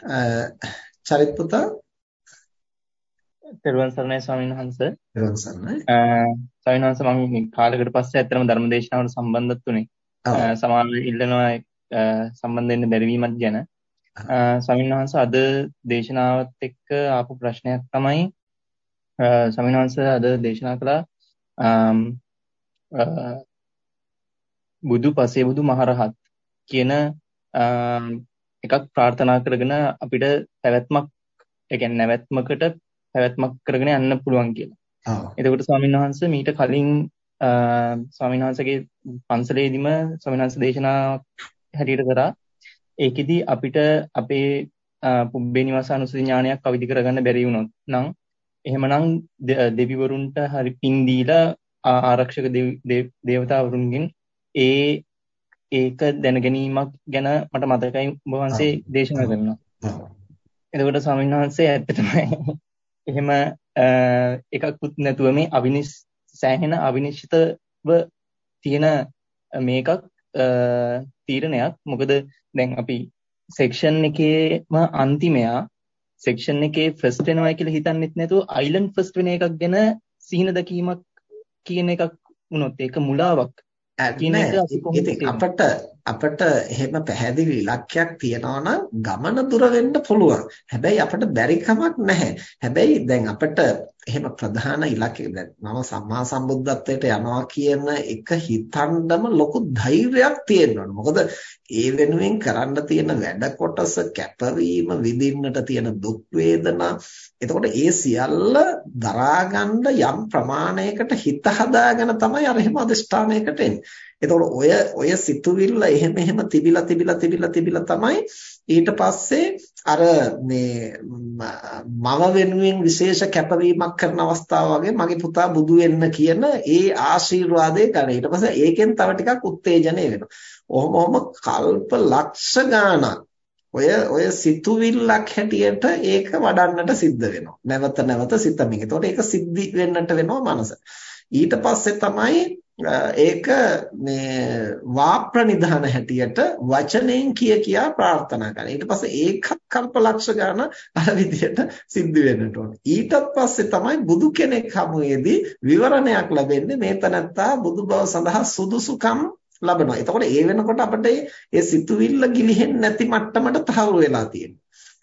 චරිත පුතා තෙරුවන් සරණයි ස්වාමීන් වහන්සේ. තෙරුවන් සරණයි. ස්වාමීන් වහන්සේ මම කාලයකට පස්සේ ඇත්තටම ධර්මදේශනාවට සම්බන්ධත් උනේ. සමාන ඉල්ලනවා සම්බන්ධ වෙන්න බැරි වීමක් ගැන. ස්වාමීන් වහන්සේ අද දේශනාවත් එක්ක ආපු ප්‍රශ්නයක් තමයි ස්වාමීන් වහන්සේ අද දේශනා කළා බුදු පසේ බුදු මහරහත් කියන එකක් ප්‍රාර්ථනා කරගෙන අපිට පැවැත්මක් ඒ කියන්නේ නැවැත්මකට පැවැත්මක් කරගෙන යන්න පුළුවන් කියලා. එතකොට ස්වාමීන් වහන්සේ මීට කලින් ස්වාමීන් වහන්සේගේ පන්සලේදීම ස්වාමීන් වහන්සේ දේශනා හැටියට කරා ඒකෙදි අපිට අපේ පුබ්බේ නිවාසානුසති ඥානයක් අවදි කරගන්න බැරි වුණොත් නම් එහෙමනම් දෙවිවරුන්ට හරි පින් දීලා ආරක්ෂක දේවතාවරුන්ගෙන් ඒ ඒක දැන ගැනීමක් ගැන මට මතකයි ඔබ වහන්සේ දේශනා කරනවා. එතකොට ස්වාමීන් වහන්සේ ඇත්තටම එහෙම එකක්වත් නැතුව මේ අවිනිස් සෑහෙන අවිනිශ්චිතව තියෙන මේකක් තීරණයක්. මොකද දැන් අපි සෙක්ෂන් එකේම අන්තිමයා සෙක්ෂන් එකේ ෆස්ට් වෙනවා කියලා හිතන්නෙත් නැතුව අයිලන්ඩ් ෆස්ට් වෙන එකක් ගැන සිහින දැකීමක් කියන එකක් වුණොත් ඒක මුලාවක් ඉතින් අපිට අපිට එහෙම පැහැදිලි ඉලක්කයක් තියනවා ගමන දුර පුළුවන්. හැබැයි අපිට බැරි නැහැ. හැබැයි දැන් අපිට එහෙම ප්‍රධාන ඉලක්කය දැන් මම සම්මා සම්බුද්ධත්වයට යනවා කියන එක හිතන්නම ලොකු ධෛර්යයක් තියෙනවා. මොකද ඒ වෙනුවෙන් කරන්න තියෙන වැඩ කොටස කැපවීම විඳින්නට තියෙන දුක් වේදනා එතකොට ඒ සියල්ල දරාගන්න යම් ප්‍රමාණයකට හිත හදාගෙන තමයි අර එහෙම අදිෂ්ඨානයකට එන්නේ. එතකොට ඔය ඔය සිතුවිල්ල එහෙම එහෙම තිබිලා තිබිලා තිබිලා තිබිලා තමයි ඊට පස්සේ අර මේ මම වෙනුවෙන් විශේෂ කැපවීමක් කරන අවස්ථාව වගේ මගේ පුතා බුදු වෙන්න කියන ඒ ආශිර්වාදය ගන්න. ඊට පස්සේ ඒකෙන් තව ටිකක් උත්තේජනය වෙනවා. ඔහොම ඔහොම කල්ප ලක්ෂ ගාණක් ඔය ඔය සිතුවිල්ලක් හැටියට ඒක වඩන්නට සිද්ධ වෙනවා. නැවත නැවත සිතමින්. ඒතකොට ඒක සිද්ධි වෙන්නට වෙනවා මනස. ඊට පස්සේ තමයි ඒක මේ වාප්‍රනිධාන හැටියට වචනෙන් කිය කියා ප්‍රාර්ථනා කරන. ඊට පස්සේ ඒකත් කල්පලක්ෂ ගන්න අර විදිහට සිද්ධ වෙන්නට ඕන. ඊටත් පස්සේ තමයි බුදු කෙනෙක් හමුවේදී විවරණයක් ලැබෙන්නේ මේ තනත්තා බුදු බව සඳහා සුදුසුකම් ලබනවා. එතකොට ඒ වෙනකොට අපිට ඒ සිතුවිල්ල ගිලිහෙන්නේ නැති මට්ටමට තහවුරු වෙලා තියෙනවා.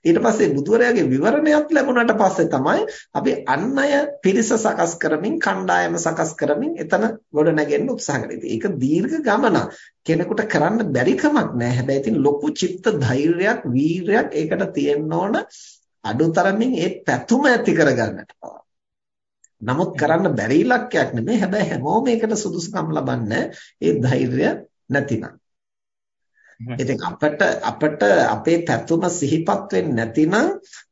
ඊට පස්සේ බුදුරයාගේ විවරණයක් ලැබුණාට පස්සේ තමයි අපි අන් අය පිරිස සකස් කරමින් කණ්ඩායම සකස් කරමින් එතන ගොඩ නැගෙන්න උත්සාහ කරන්නේ. ඒක දීර්ඝ ගමනක්. කෙනෙකුට කරන්න බැරි කමක් නැහැ. හැබැයි ඉතින් ලොකු චිත්ත ධෛර්යයක්, වීරයක් ඒකට තියෙන්න ඕන. අඩුතරමින් ඒ පැතුම ඇති කරගන්නට නමුත් කරන්න බැරි ඉලක්කයක් නෙමෙයි. හැබැයි හැමෝම ඒකට සුදුසුකම් ලබන්නේ ඒ ධෛර්යය නැතිනම්. ඉතින් අපිට අපිට අපේ පැතුම සිහිපත් වෙන්නේ නැතිනම්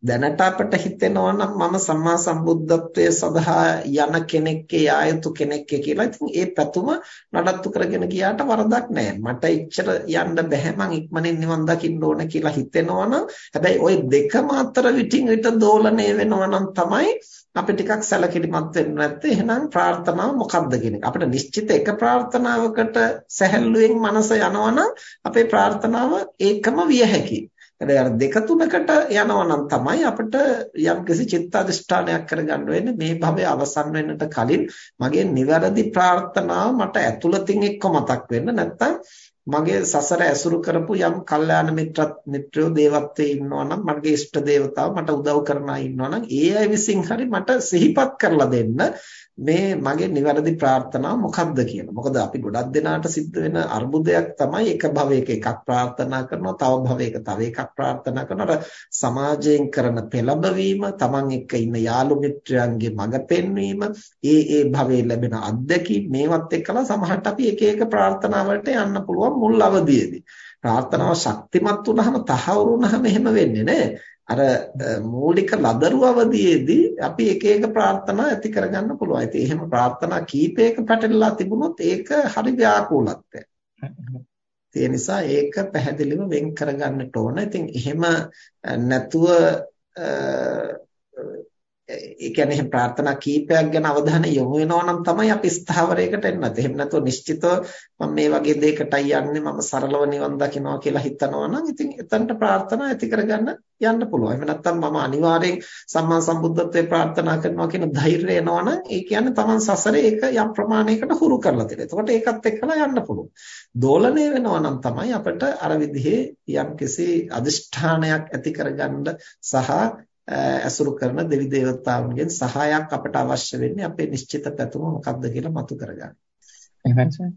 දැනට අපිට හිතෙනවා නම් මම සම්මා සම්බුද්ධත්වයේ සඳහා යන කෙනෙක්ගේ ආයතු කෙනෙක්ගේ කියලා. ඉතින් ඒ පැතුම නඩත්තු කරගෙන ගියාට වරදක් නැහැ. මට ඉච්චර යන්න බැහැ මං ඉක්මනින් නිවන් දකින්න ඕන කියලා හිතෙනවා නම් හැබැයි ওই දෙකම අතර විටින් විට දෝලණය වෙනවා නම් තමයි අපි ටිකක් සැලකිලිමත් වෙන්න නැත්තේ එහෙනම් ප්‍රාර්ථනාව මොකක්ද කියන එක. අපිට නිශ්චිත එක ප්‍රාර්ථනාවකට සැහැල්ලුවෙන් මනස යනවනම් අපේ ප්‍රාර්ථනාව ඒකම විය හැකියි. හැබැයි අර දෙක තුනකට යනවා නම් තමයි අපිට යම්කිසි චිත්ත අධිෂ්ඨානයක් කරගන්න වෙන්නේ මේ භවය අවසන් වෙන්නට කලින් මගේ නිවැරදි ප්‍රාර්ථනාව මට ඇතුළතින් එක්ක මතක් වෙන්න නැත්නම් මගේ සසර ඇසුරු කරපු යම් කල්යාණ මිත්‍රත් මිත්‍රයෝ දේවත්වයේ ඉන්නවා නම් මගේ ඉෂ්ට දේවතාව මට උදව් කරන අය ඉන්නවා නම් ඒ අය විසින් හරි මට සිහිපත් කරලා දෙන්න මේ මගේ නිවැරදි ප්‍රාර්ථනාව මොකක්ද කියලා. මොකද අපි ගොඩක් දෙනාට සිද්ධ වෙන අර්බුදයක් තමයි එක භවයක එකක් ප්‍රාර්ථනා කරනවා, තව භවයක තව එකක් ප්‍රාර්ථනා කරනවා. සමාජයෙන් කරන පෙළඹවීම, Taman එක්ක ඉන්න යාළු මිත්‍රයන්ගේ මඟ පෙන්වීම, ඒ ඒ භවයේ ලැබෙන අත්දැකීම් මේවත් එක්කලා සමහරට අපි එක එක ප්‍රාර්ථනා වලට යන්න පුළුවන් මුල් අවදියේදී. ප්‍රාර්ථනාව ශක්තිමත් වුනහම තහවුරු වුනහම එහෙම වෙන්නේ නැහැ. අර මූලික ලදරු අවදියේදී අපි එක එක ප්‍රාර්ථනා ඇති කරගන්න පුළුවන්. ඉතින් එහෙම ප්‍රාර්ථනා කීපයක පැටලලා තිබුණොත් ඒක හරි ව්‍යාකූලත්වයක්. ඒ නිසා ඒක පැහැදිලිව වෙන් කරගන්නට ඕන. ඉතින් එහෙම නැතුව ඒ කියන්නේ එහෙනම් ප්‍රාර්ථනා කීපයක් ගැන අවධානය යොමු වෙනවා නම් තමයි අපි ස්ථාවරයකට එන්නත්. එහෙම නැතුව නිශ්චිතව මම මේ වගේ දෙයකටයි යන්නේ මම සරලව නිවන් දකින්නවා කියලා හිතනවා නම් ඉතින් එතනට ප්‍රාර්ථනා ඇති කරගන්න යන්න පුළුවන්. එහෙම නැත්නම් මම අනිවාර්යෙන් සම්මා සම්බුද්ධත්වයේ ප්‍රාර්ථනා කරනවා කියන ධෛර්යය එනවනම් ඒ කියන්නේ Taman සසරේ ඒක යම් ප්‍රමාණයකට හුරු කරලා තියෙනවා. එතකොට ඒකත් එක්කලා යන්න පුළුවන්. දෝලණය වෙනවා නම් තමයි අපිට අර විදිහේ යම්කිසි අදිෂ්ඨානයක් ඇති කරගන්න සහ ඇසුරු කරන දෙවි දේවතාවුන්ගෙන් සහායක් අපට අවශ්‍ය වෙන්නේ අපේ නිශ්චිත පැතුම මොකක්ද කියලා මතු කරගන්න. එහෙමයි